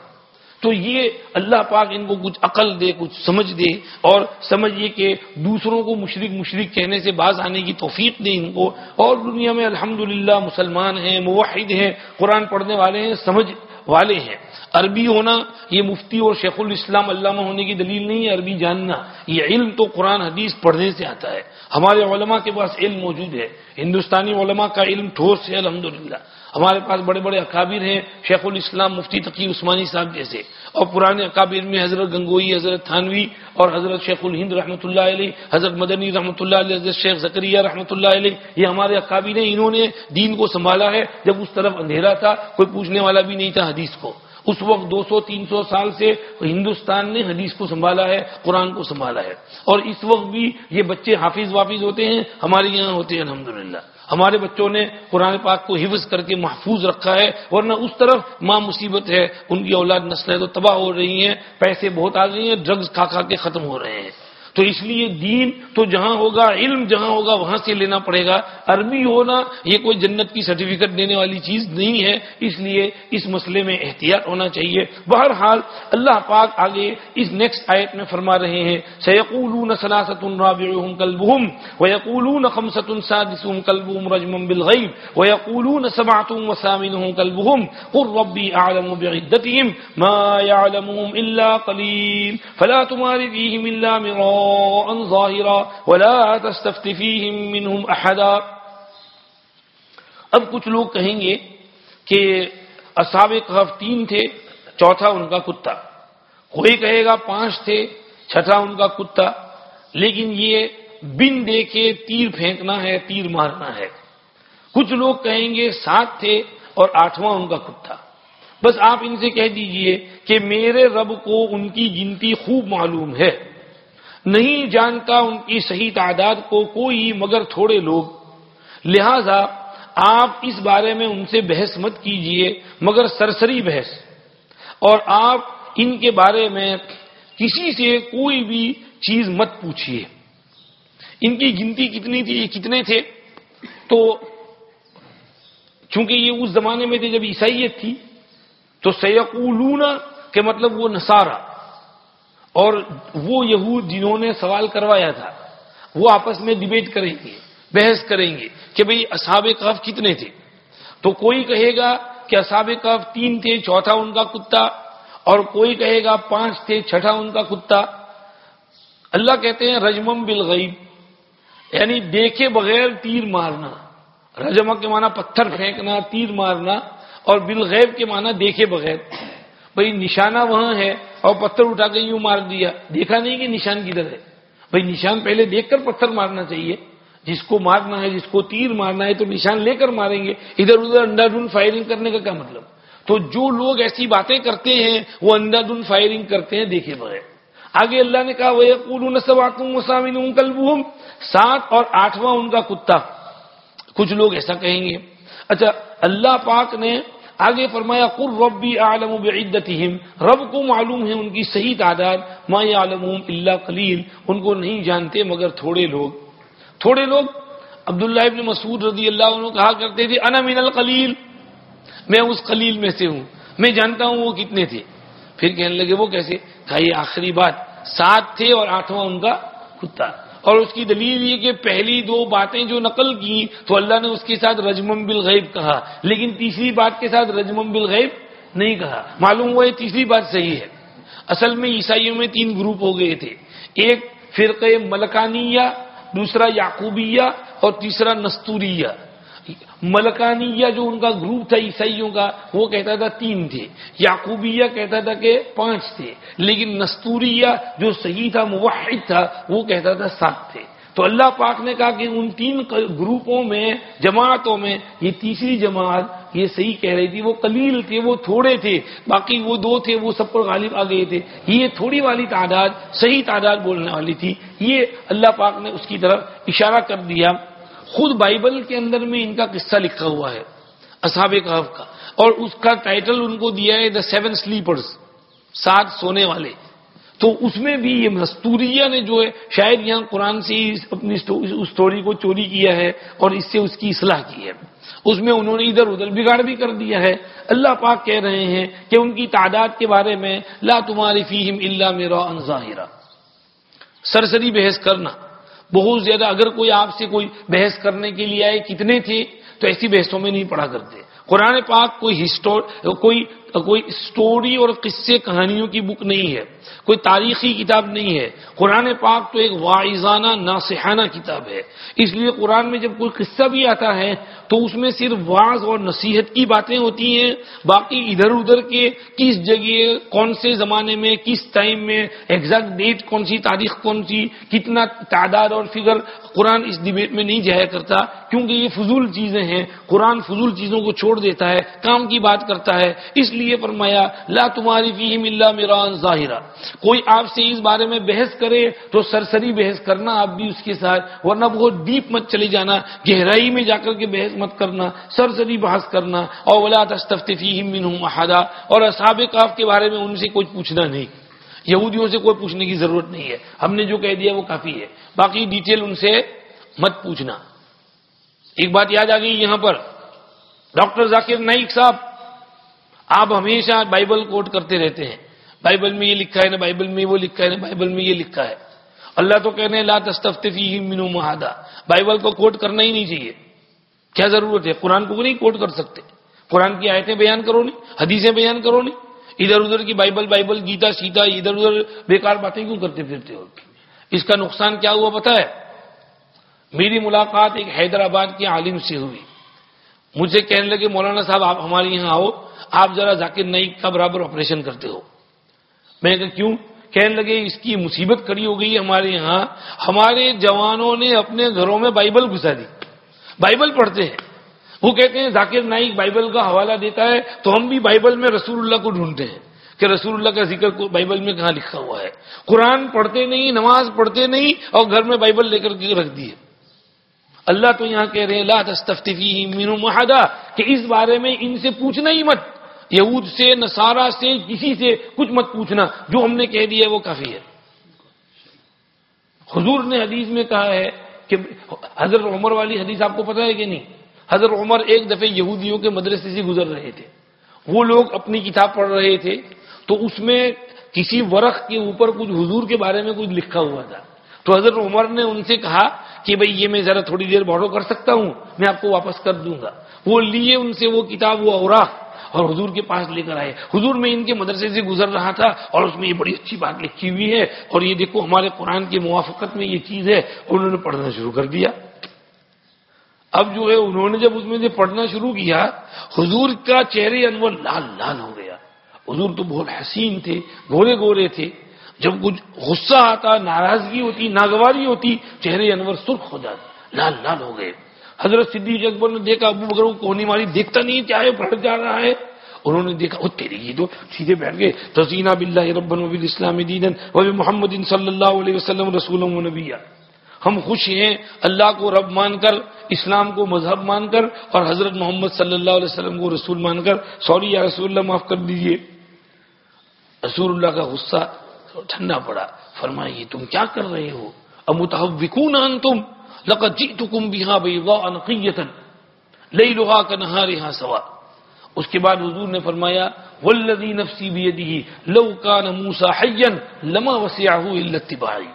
تو یہ اللہ پاک ان کو کچھ عقل دے، کچھ سمجھ دے اور سمجھیے کہ دوسروں کو مشرق مشرق کہنے سے باز آنے کی توفیق دے ان کو۔ اور دنیا میں الحمدللہ مسلمان ہیں، موحد ہیں، قرآن پڑھنے والے ہیں، سمجھ والے ہیں۔ عربی ہونا یہ مفتی اور شیخ الاسلام علامہ ہونے کی دلیل نہیں ہے، عربی جاننا۔ یہ علم تو قرآن، حدیث پڑھنے سے آتا ہے۔ ہمارے علماء کے پاس علم موجود ہے۔ ہندوستانی علماء کا علم ٹھوس ہے، الحمدللہ۔ ہمارے پاس بڑے بڑے اکابر ہیں، شیخ الاسلام مفتی تقی عثمانی صاحب جیسے، اور پرانے اکابر میں حضرت گنگوئی، حضرت تھانوی، اور حضرت شیخ الہند رحمۃ اللہ علیہ، حضرت مدنی رحمۃ اللہ علیہ، حضرت شیخ زکریہ رحمۃ اللہ علیہ، یہ ہمارے اکابر ہیں، انہوں نے دین کو سنبھالا ہے۔ جب اس طرف اندھیرا تھا، کوئی پوچھنے والا بھی نہیں تھا حدیث کو۔ اس وقت دو سو تین سو سال سے ہندوستان نے حدیث کو سنبھالا ہے، قرآن کو سنبھالا ہے۔ اور اس وقت بھی یہ بچے حافظ وافظ ہوتے ہیں، ہمارے یہاں ہوتے ہیں، الحمدللہ۔ ہمارے بچوں نے قرآن پاک کو حفظ کر کے محفوظ رکھا ہے، ورنہ اس طرف ماں مصیبت ہے، ان کی اولاد نسلیں تو تباہ ہو رہی ہیں، پیسے بہت آ گئی ہیں ڈرگز کھا کھا کے ختم ہو رہے ہیں۔ تو اس لیے دین تو جہاں ہوگا، علم جہاں ہوگا، وہاں سے لینا پڑے گا۔ عربی ہونا یہ کوئی جنت کی سرٹیفکیٹ دینے والی چیز نہیں ہے۔ اس لیے اس مسئلے میں احتیاط ہونا چاہیے۔ بہرحال اللہ پاک آگے اس نیکسٹ آیت میں فرما رہے ہیں۔ سیقولون سلاست رابعهم قلبهم ويقولون خمسة سادسهم قلبهم رجما بالغيب ويقولون سبعة وثامنهم قلبهم قل ربي أعلم بعدتهم ما يعلمهم إلا قليل فلا تمار فيهم إلا مرار ظاهرا ولا تستفت فيهم منهم احدا اب کچھ لوگ کہیں گے کہ اصحاب کہف تین تھے، چوتھا ان کا کتا۔ کوئی کہے گا پانچ تھے، چھٹا ان کا کتا۔ لیکن یہ بن دے کے تیر پھینکنا ہے، تیر مارنا ہے۔ کچھ لوگ کہیں گے سات تھے اور آٹھواں ان کا کتا۔ بس آپ ان سے کہہ دیجیے کہ میرے رب کو ان کی گنتی خوب معلوم ہے۔ نہیں جانتا ان کی صحیح تعداد کو کوئی، مگر تھوڑے لوگ۔ لہذا آپ اس بارے میں ان سے بحث مت کیجیے، مگر سرسری بحث۔ اور آپ ان کے بارے میں کسی سے کوئی بھی چیز مت پوچھیے ان کی گنتی کتنی تھی، یہ کتنے تھے؟ تو چونکہ یہ اس زمانے میں تھے جب عیسائیت تھی، تو سیقولون کے مطلب وہ نصارہ۔ اور وہ یہود جنہوں نے سوال کروایا تھا، وہ آپس میں ڈبیٹ کریں گے، بحث کریں گے کہ بھئی اصحاب کف کتنے تھے۔ تو کوئی کہے گا کہ اصحاب کف تین تھے، چوتھا ان کا کتا، اور کوئی کہے گا پانچ تھے، چھٹا ان کا کتا۔ اللہ کہتے ہیں رجمم بالغیب یعنی دیکھے بغیر تیر مارنا۔ رجمہ کے معنی پتھر پھینکنا، تیر مارنا، اور بالغیب کے معنی دیکھے بغیر۔ بھائی نشانہ وہاں ہے اور پتھر اٹھا کے یوں مار دیا۔ دیکھا نہیں کہ نشان کدھر ہے؟ بھائی نشان پہلے دیکھ کر پتھر مارنا چاہیے۔ جس کو مارنا ہے، جس کو تیر مارنا ہے، تو نشان لے کر ماریں گے۔ ادھر ادھر انڈا ڈون فائرنگ کرنے کا کیا مطلب؟ تو جو لوگ ایسی باتیں کرتے ہیں، وہ انڈا ڈون فائرنگ کرتے ہیں، دیکھے بغیر۔ آگے اللہ نے کہا وہ سب آتم کلب سات اور آٹھواں ان کا کتا۔ کچھ لوگ ایسا کہیں گے۔ اچھا اللہ پاک نے آگے فرمایا قر ربی عالم بعدتہم رب کو معلوم ہے ان کی صحیح تعداد. ما یعلمون الا قلیل ان کو نہیں جانتے مگر تھوڑے لوگ. تھوڑے لوگ عبداللہ ابن مسعود رضی اللہ عنہ کہا کرتے تھے انا من القلیل میں اس قلیل میں سے ہوں. میں جانتا ہوں وہ کتنے تھے. پھر کہنے لگے، وہ کیسے؟ کہا، یہ آخری بات. سات تھے اور آٹھواں ان کا کتا. اور اس کی دلیل یہ کہ پہلی دو باتیں جو نقل کی تو اللہ نے اس کے ساتھ رجمم بالغیب کہا، لیکن تیسری بات کے ساتھ رجمم بالغیب نہیں کہا۔ معلوم ہوا یہ تیسری بات صحیح ہے۔ اصل میں عیسائیوں میں تین گروپ ہو گئے تھے۔ ایک فرقے ملکانیہ، دوسرا یعقوبیہ اور تیسرا نستوریہ۔ ملکانیہ جو ان کا گروپ تھا عیسائیوں کا، وہ کہتا تھا تین تھے۔ یعقوبیہ کہتا تھا کہ پانچ تھے۔ لیکن نستوریہ جو صحیح تھا، موحد تھا، وہ کہتا تھا سات تھے۔ تو اللہ پاک نے کہا کہ ان تین گروپوں میں، جماعتوں میں، یہ تیسری جماعت یہ صحیح کہہ رہی تھی، وہ قلیل تھے، وہ تھوڑے تھے، باقی وہ دو تھے، وہ سب پر غالب آ گئے تھے۔ یہ تھوڑی والی تعداد، صحیح تعداد بولنے والی تھی۔ یہ اللہ پاک نے اس کی طرف اشارہ کر دیا۔ خود بائبل کے اندر میں ان کا قصہ لکھا ہوا ہے، اصحاب کہف کا۔ اور اس کا ٹائٹل ان کو دیا ہے دا سیون سلیپرز سات سونے والے۔ تو اس میں بھی یہ مستوریہ نے جو ہے، شاید یہاں قرآن سے اپنی اسٹوری کو چوری کیا ہے اور اس سے اس کی اصلاح کی ہے۔ اس میں انہوں نے ادھر ادھر بگاڑ بھی کر دیا ہے۔ اللہ پاک کہہ رہے ہیں کہ ان کی تعداد کے بارے میں لا تمہاری فیم اللہ میرا انظاہرہ سرسری بحث کرنا۔ بہت زیادہ اگر کوئی آپ سے کوئی بحث کرنے کے لیے آئے، کتنے تھے، تو ایسی بحثوں میں نہیں پڑھا کرتے۔ قرآن پاک کوئی ہسٹور کوئی کوئی اسٹوری اور قصے، کہانیوں کی بک نہیں ہے۔ کوئی تاریخی کتاب نہیں ہے۔ قرآن پاک تو ایک واعظانہ، ناصحانہ کتاب ہے۔ اس لیے قرآن میں جب کوئی قصہ بھی آتا ہے تو اس میں صرف واض اور نصیحت کی باتیں ہوتی ہیں۔ باقی ادھر ادھر کے کس جگہ، کون سے زمانے میں، کس ٹائم میں ایگزیکٹ ڈیٹ کون سی، تاریخ کون سی، کتنا تعداد اور فگر قرآن اس ڈبیٹ میں نہیں جایا کرتا۔ کیونکہ یہ فضول چیزیں ہیں۔ قرآن فضول چیزوں کو چھوڑ دیتا ہے، کام کی بات کرتا ہے۔ اس لیے فرمایا، لا تمہاری فیم اللہ میران ظاہرہ کوئی آپ سے اس بارے میں بحث کرے تو سرسری بحث کرنا آپ بھی اس کے ساتھ، ورنہ بہت ڈیپ مت چلے جانا، گہرائی میں جا کر کے بحث مت کرنا، سرسری بحث کرنا اور ولا احدا، اور اصحاب کاف کے بارے میں ان سے کوئی پوچھنا نہیں۔ یہودیوں سے کوئی پوچھنے کی ضرورت نہیں ہے۔ ہم نے جو کہہ دیا وہ کافی ہے۔ باقی ڈیٹیل ان سے مت پوچھنا۔ ایک بات یاد آ گئی یہاں پر۔ ڈاکٹر ذاکر نائک صاحب، آپ ہمیشہ بائبل کوٹ کرتے رہتے ہیں۔ بائبل میں یہ لکھا ہے نا بائبل میں وہ لکھا ہے نا بائبل میں یہ لکھا ہے۔ اللہ تو کہنے لا تستفی منو مہادا بائبل کو کوٹ کرنا ہی نہیں چاہیے۔ کیا ضرورت ہے؟ قرآن کو نہیں کوٹ کر سکتے۔ قرآن کی آیتیں بیان کرو نہیں، حدیثیں بیان کرو نہیں۔ ادھر ادھر کی بائبل بائبل، گیتا، سیتا، ادھر ادھر بیکار باتیں کیوں کرتے پھرتے ہو؟ اس کا نقصان کیا ہوا پتا ہے؟ میری ملاقات ایک حیدرآباد کے عالم سے ہوئی۔ مجھے کہنے لگے، مولانا صاحب، آپ ہمارے یہاں آؤ، آپ ذرا ذاکر نئی کا برابر آپریشن کرتے ہو۔ میں کہا، کیوں؟ کہنے لگے، اس کی مصیبت کڑی ہو گئی ہمارے یہاں۔ ہمارے جوانوں نے اپنے گھروں میں بائبل گھسا دی۔ بائبل پڑھتے ہیں۔ وہ کہتے ہیں، ذاکر نائک بائبل کا حوالہ دیتا ہے تو ہم بھی بائبل میں رسول اللہ کو ڈھونڈتے ہیں کہ رسول اللہ کا ذکر بائبل میں کہاں لکھا ہوا ہے۔ قرآن پڑھتے نہیں، نماز پڑھتے نہیں اور گھر میں بائبل لے کر کے رکھ دیے۔ اللہ تو یہاں کہہ رہے ہیں، لا تستفتی مینو محدہ کہ اس بارے میں ان سے پوچھنا ہی مت۔ یہود سے، نصارہ سے، کسی سے کچھ مت پوچھنا، جو ہم نے کہہ دیا وہ کافی ہے۔ حضور نے حدیث میں کہا ہے کہ حضرت عمر والی حدیث آپ کو پتا ہے کہ نہیں؟ حضرت عمر ایک دفعہ یہودیوں کے مدرسے سے گزر رہے تھے۔ وہ لوگ اپنی کتاب پڑھ رہے تھے۔ تو اس میں کسی ورق کے اوپر کچھ حضور کے بارے میں کچھ لکھا ہوا تھا۔ تو حضرت عمر نے ان سے کہا کہ بھئی یہ میں ذرا تھوڑی دیر بھاڑو کر سکتا ہوں، میں آپ کو واپس کر دوں گا۔ وہ لیے ان سے وہ کتاب، وہ اوراق۔ اور حضور کے پاس لے کر آئے۔ حضور میں ان کے مدرسے سے گزر رہا تھا اور اس میں یہ بڑی اچھی بات لکھی ہوئی ہے۔ اور یہ دیکھو، ہمارے قرآن کی موافقت میں یہ چیز ہے، انہوں نے پڑھنا شروع کر دیا۔ اب جو ہے، انہوں نے جب اس میں سے پڑھنا شروع کیا، حضور کا چہرے انور لال لال ہو گیا۔ حضور تو بہت حسین تھے گورے گورے تھے۔ جب کچھ غصہ آتا، ناراضگی ہوتی، ناگواری ہوتی، چہرے انور سرخ ہو جاتے، لال لال ہو گئے۔ حضرت صدیق اکبر نے دیکھا، ابو بکر کو کونی ماری، دیکھتا نہیں چاہے پڑھ جا رہا ہے۔ انہوں نے دیکھا وہ تیری یہ تو سیدھے بیٹھ گئے۔ تزینہ بلّہ ربن وبی اسلام دین وبی محمد صلی اللہ علیہ وسلم رسول و نبی ہم خوش ہیں، اللہ کو رب مان کر، اسلام کو مذہب مان کر اور حضرت محمد صلی اللہ علیہ وسلم کو رسول مان کر۔ سوری یا رسول اللہ، معاف کر دیجیے۔ رسول اللہ کا غصہ ٹھنڈا پڑا۔ فرمائیے تم کیا کر رہے ہو؟ اب متحوکون انتم؟ لقد جئتكم بها بيضاء نقيه ليلها كنهارها سواء. اس کے بعد حضور نے فرمایا، والذي نفسي بيده لو كان موسى حيا لما وسعه الا اتباعي.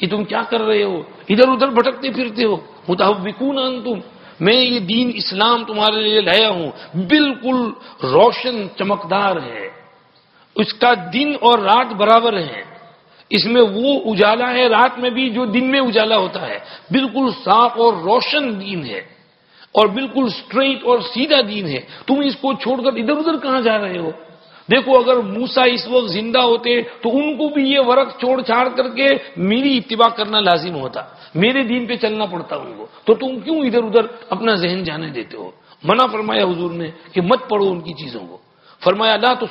یہ تم کیا کر رہے ہو؟ ادھر ادھر بھٹکتے پھرتے ہو. متحوکون انتم میں یہ دین اسلام تمہارے لیے لایا ہوں۔ بالکل روشن چمکدار ہے۔ اس کا دن اور رات برابر ہیں۔ اس میں وہ اجالا ہے رات میں بھی جو دن میں اجالا ہوتا ہے۔ بالکل صاف اور روشن دین ہے۔ اور بالکل اسٹریٹ اور سیدھا دین ہے۔ تم اس کو چھوڑ کر ادھر ادھر کہاں جا رہے ہو؟ دیکھو، اگر موسا اس وقت زندہ ہوتے تو ان کو بھی یہ ورق چھوڑ چھاڑ کر کے میری اتباع کرنا لازم ہوتا۔ میرے دین پہ چلنا پڑتا ان کو۔ تو تم کیوں ادھر ادھر اپنا ذہن جانے دیتے ہو؟ منع فرمایا حضور نے کہ مت پڑھو ان کی چیزوں کو۔ فرمایا، لا تو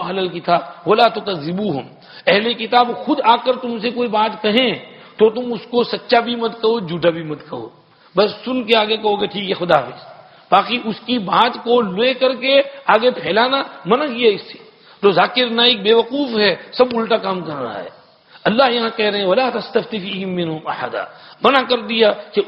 اہل کتاب بولا تو ہوں اہل کتاب خود آ کر تم سے کوئی بات کہیں تو تم اس کو سچا بھی مت کہو، جھوٹا بھی مت کہو. بس سن کے آگے کہو گے، ٹھیک ہے، خدا حافظ. باقی اس کی بات کو لے کر کے آگے پھیلانا منع کیا اس سے. تو ذاکر نائک بے وقوف ہے، سب الٹا کام کر رہا ہے. اللہ یہاں کہہ رہے ہیں، ولا احدا منع کر دیا کہ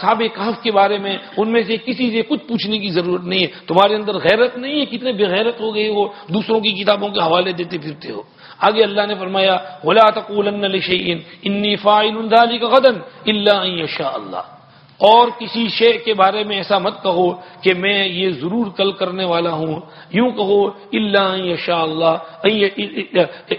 صحاب کہف کے بارے میں ان میں سے کسی سے کچھ پوچھنے کی ضرورت نہیں ہے۔ تمہارے اندر غیرت نہیں ہے، کتنے بے غیرت ہو گئے وہ، دوسروں کی کتابوں کے حوالے دیتے پھرتے ہو۔ آگے اللہ نے فرمایا، ولا تقولن لشيء انی فاعل ذلك غدا الا ان يشاء اللہ اور کسی شے کے بارے میں ایسا مت کہو کہ میں یہ ضرور کل کرنے والا ہوں۔ یوں کہو، اللہ شاء اللہ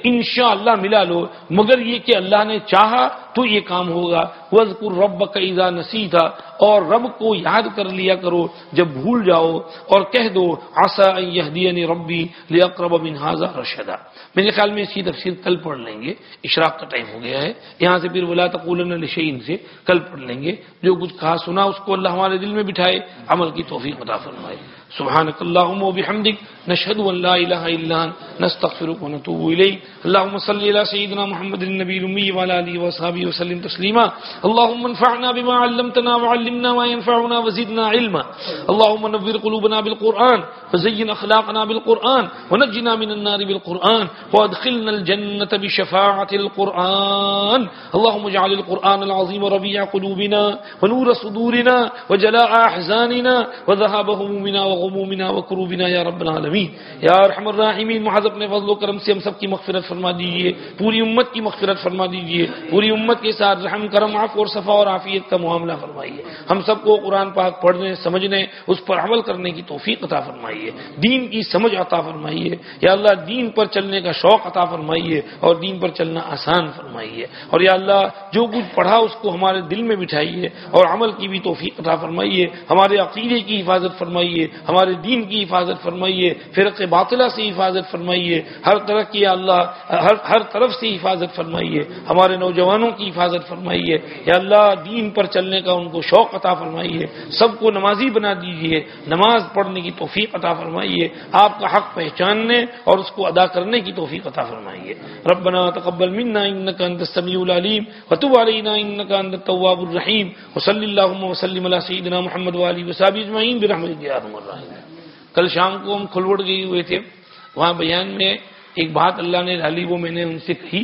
ان شاء اللہ ملا لو، مگر یہ کہ اللہ نے چاہا تو یہ کام ہوگا۔ وزقر رب کا ایزا نسی تھا اور رب کو یاد کر لیا کرو جب بھول جاؤ اور کہہ دو آسا یہ ربی لقرب بن حاضہ رشدا۔ میرے خیال میں اس کی تفصیل کل پڑھ لیں گے۔ اشراق کا ٹائم ہو گیا ہے۔ یہاں سے پھر ولا تقول شعین سے کل پڑھ لیں گے۔ جو کچھ کہا سنا اس کو اللہ ہمارے دل میں بٹھائے۔ عمل کی توفیق عطا فرمائے۔ سبحانك اللهم وبحمدك نشهد أن لا إله إلا أنت نستغفرك ونتوب إليك. اللهم صل على سيدنا محمد النبي الأمي وعلى آله وصحبه وسلم تسليما. اللهم انفعنا بما علمتنا وعلمنا ما ينفعنا وزدنا علما. اللهم نور قلوبنا بالقرآن وزين أخلاقنا بالقرآن ونجنا من النار بالقرآن وأدخلنا الجنة بشفاعة القرآن. اللهم اجعل القرآن العظيم ربيع قلوبنا ونور صدورنا وجلاء أحزاننا وذهاب همومنا وغ غمومنا وکروبنا یا رب العالمین یا رحم الراحمین محض اپنے فضل و کرم سے ہم سب کی مغفرت فرما دیجیے. پوری امت کی مغفرت فرما دیجیے. پوری امت کے ساتھ رحم، کرم، عفو اور صفا اور عافیت کا معاملہ فرمائیے. ہم سب کو قرآن پاک پڑھنے، سمجھنے، اس پر عمل کرنے کی توفیق عطا فرمائیے. دین کی سمجھ عطا فرمائیے. یا اللہ، دین پر چلنے کا شوق عطا فرمائیے اور دین پر چلنا آسان فرمائیے. اور یا اللہ، جو کچھ پڑھا اس کو ہمارے دل میں بٹھائیے اور عمل کی بھی توفیق عطا فرمائیے. ہمارے عقیدے کی حفاظت فرمائیے. ہمارے دین کی حفاظت فرمائیے فرق باطلہ سے حفاظت فرمائیے، ہر طرح کی اللہ، ہر ہر طرف سے حفاظت فرمائیے، ہمارے نوجوانوں کی حفاظت فرمائیے۔ یا اللہ، دین پر چلنے کا ان کو شوق عطا فرمائیے۔ سب کو نمازی بنا دیجیے نماز پڑھنے کی توفیق عطا فرمائیے۔ آپ کا حق پہچاننے اور اس کو ادا کرنے کی توفیق عطا فرمائیے۔ ربنا تقبل منا انك انت السميع العليم وتب علينا انك انت التواب الرحيم وصلى اللهم وسلم على سيدنا محمد وعلى وصحبه اجمعين برحمتك يا ارحم الراحمين کل شام کو ہم کھلوڑ گئے ہوئے تھے۔ وہاں بیان میں ایک بات اللہ نے ڈالی، وہ میں نے ان سے کہی۔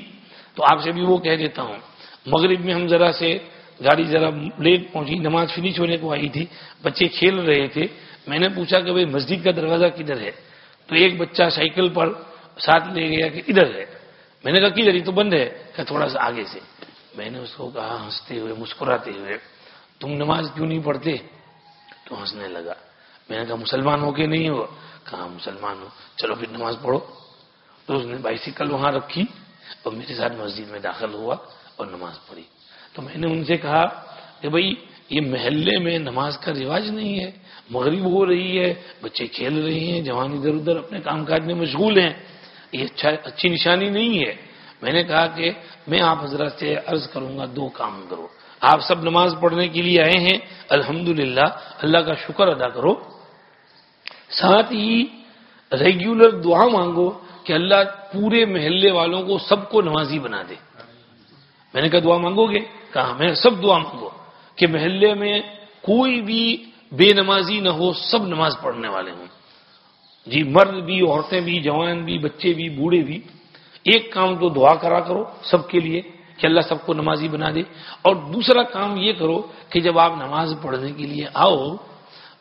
تو آپ سے بھی وہ کہہ دیتا ہوں۔ مغرب میں ہم ذرا سے گاڑی ذرا لیٹ پہنچی، نماز فنش ہونے کو آئی تھی۔ بچے کھیل رہے تھے۔ میں نے پوچھا کہ بھائی مسجد کا دروازہ کدھر ہے؟ تو ایک بچہ سائیکل پر ساتھ لے گیا کہ ادھر ہے۔ میں نے کہا کدھر یہ تو بند ہے۔ کہ تھوڑا سا آگے سے۔ میں نے اس کو کہا، ہنستے ہوئے، مسکراتے ہوئے، تم نماز کیوں نہیں پڑھتے؟ تو ہنسنے لگا۔ میں نے کہا، مسلمان ہو کے نہیں ہو کہا، مسلمان ہو. چلو پھر نماز پڑھو. تو اس نے بائسیکل وہاں رکھی اور میرے ساتھ مسجد میں داخل ہوا اور نماز پڑھی۔ تو میں نے ان سے کہا کہ بھائی، یہ محلے میں نماز کا رواج نہیں ہے، مغرب ہو رہی ہے، بچے کھیل رہے ہیں، جوان ادھر ادھر اپنے کام کاج میں مشغول ہیں۔ یہ اچھا اچھی نشانی نہیں ہے۔ میں نے کہا کہ میں آپ حضرت سے عرض کروں گا، دو کام کرو۔ آپ سب نماز پڑھنے کے لیے آئے ہیں، الحمدللہ، اللہ کا شکر ادا کرو۔ ساتھ ہی ریگولر دعا مانگو کہ اللہ پورے محلے والوں کو سب کو نمازی بنا دے۔ میں نے کہا، دعا مانگو گے؟ کہا، میں سب دعا مانگو کہ محلے میں کوئی بھی بے نمازی نہ ہو، سب نماز پڑھنے والے ہوں۔ جی مرد بھی، عورتیں بھی، جوان بھی، بچے بھی، بوڑھے بھی، ایک کام تو دعا کرا کرو سب کے لیے کہ اللہ سب کو نمازی بنا دے۔ اور دوسرا کام یہ کرو کہ جب آپ نماز پڑھنے کے لیے آؤ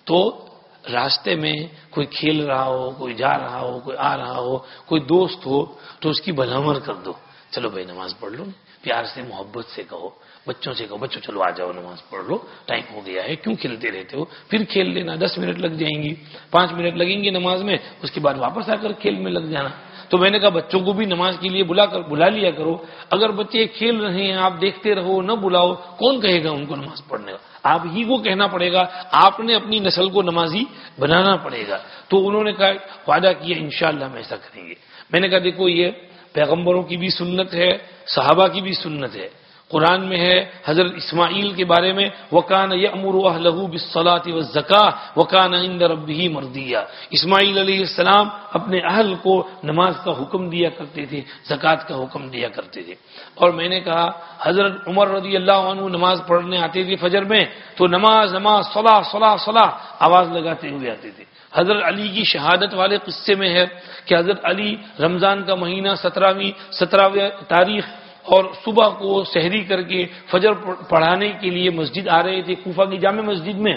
تو راستے میں کوئی کھیل رہا ہو، کوئی جا رہا ہو، کوئی آ رہا ہو، کوئی دوست ہو، تو اس کی بھلامر کر دو۔ چلو بھائی، نماز پڑھ لو، پیار سے، محبت سے کہو، بچوں سے کہو، بچوں، چلو آ جاؤ، نماز پڑھ لو۔ ٹائم ہو گیا ہے، کیوں کھیلتے رہتے ہو؟ پھر کھیل لینا، دس منٹ لگ جائیں گی، پانچ منٹ لگیں گے نماز میں، اس کے بعد واپس آ کر کھیل میں لگ جانا۔ تو میں نے کہا بچوں کو بھی نماز کے لیے بلا کر بلا لیا کرو۔ اگر بچے کھیل رہے ہیں، آپ دیکھتے رہو، نہ بلاؤ، کون کہے گا ان کو نماز پڑھنے کا؟ آپ ہی کو کہنا پڑے گا۔ آپ نے اپنی نسل کو نمازی بنانا پڑے گا۔ تو انہوں نے کہا، وعدہ کیا، انشاءاللہ ہم ایسا کریں گے۔ میں نے کہا، دیکھو، یہ پیغمبروں کی بھی سنت ہے، صحابہ کی بھی سنت ہے۔ قرآن میں ہے، حضرت اسماعیل کے بارے میں وکان امر لہو بسلاط و زکا وکان ربی مردیا اسماعیل علیہ السلام اپنے اہل کو نماز کا حکم دیا کرتے تھے، زکوٰۃ کا حکم دیا کرتے تھے۔ اور میں نے کہا، حضرت عمر رضی اللہ عنہ نماز پڑھنے آتے تھے فجر میں، تو نماز نماز، صلاح صلاح صلاح، آواز لگاتے ہوئے آتے تھے۔ حضرت علی کی شہادت والے قصے میں ہے کہ حضرت علی رمضان کا مہینہ سترہویں سترہویں تاریخ اور صبح کو سحری کر کے فجر پڑھانے کے لیے مسجد آ رہے تھے، کوفہ کی جامع مسجد میں۔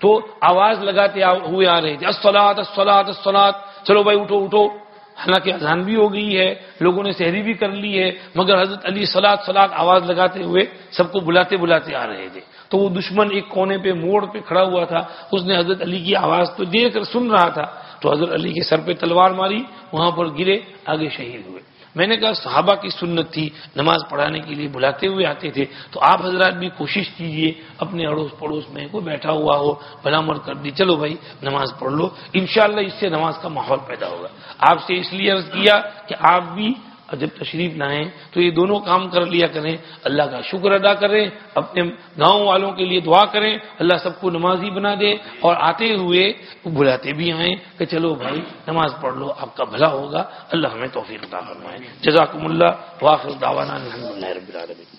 تو آواز لگاتے ہوئے آ رہے تھے اسلاد اسلاد اسلاد چلو بھائی اٹھو اٹھو۔ حالانکہ اذان بھی ہو گئی ہے، لوگوں نے سحری بھی کر لی ہے، مگر حضرت علی سلاد سلاد آواز لگاتے ہوئے سب کو بلاتے بلاتے آ رہے تھے۔ تو وہ دشمن ایک کونے پہ موڑ پہ کھڑا ہوا تھا، اس نے حضرت علی کی آواز تو دے کر سن رہا تھا۔ تو حضرت علی کے سر پہ تلوار ماری، وہاں پر گرے، آگے شہید ہوئے۔ میں نے کہا صحابہ کی سنت تھی نماز پڑھانے کے لیے بلاتے ہوئے آتے تھے، تو آپ حضرات بھی کوشش کیجیے اپنے اڑوس پڑوس میں کوئی بیٹھا ہوا ہو بلا مر کر دی، چلو بھائی نماز پڑھ لو۔ انشاءاللہ اس سے نماز کا ماحول پیدا ہوگا۔ آپ سے اس لیے عرض کیا کہ آپ بھی اور جب تشریف لائیں تو یہ دونوں کام کر لیا کریں۔ اللہ کا شکر ادا کریں، اپنے گاؤں والوں کے لیے دعا کریں۔ اللہ سب کو نمازی بنا دے۔ اور آتے ہوئے بلاتے بھی آئیں کہ چلو بھائی نماز پڑھ لو، آپ کا بھلا ہوگا۔ اللہ ہمیں توفیق عطا فرمائے۔ جزاکم اللہ۔ واخر دعوانا الحمدللہ رب العالمین۔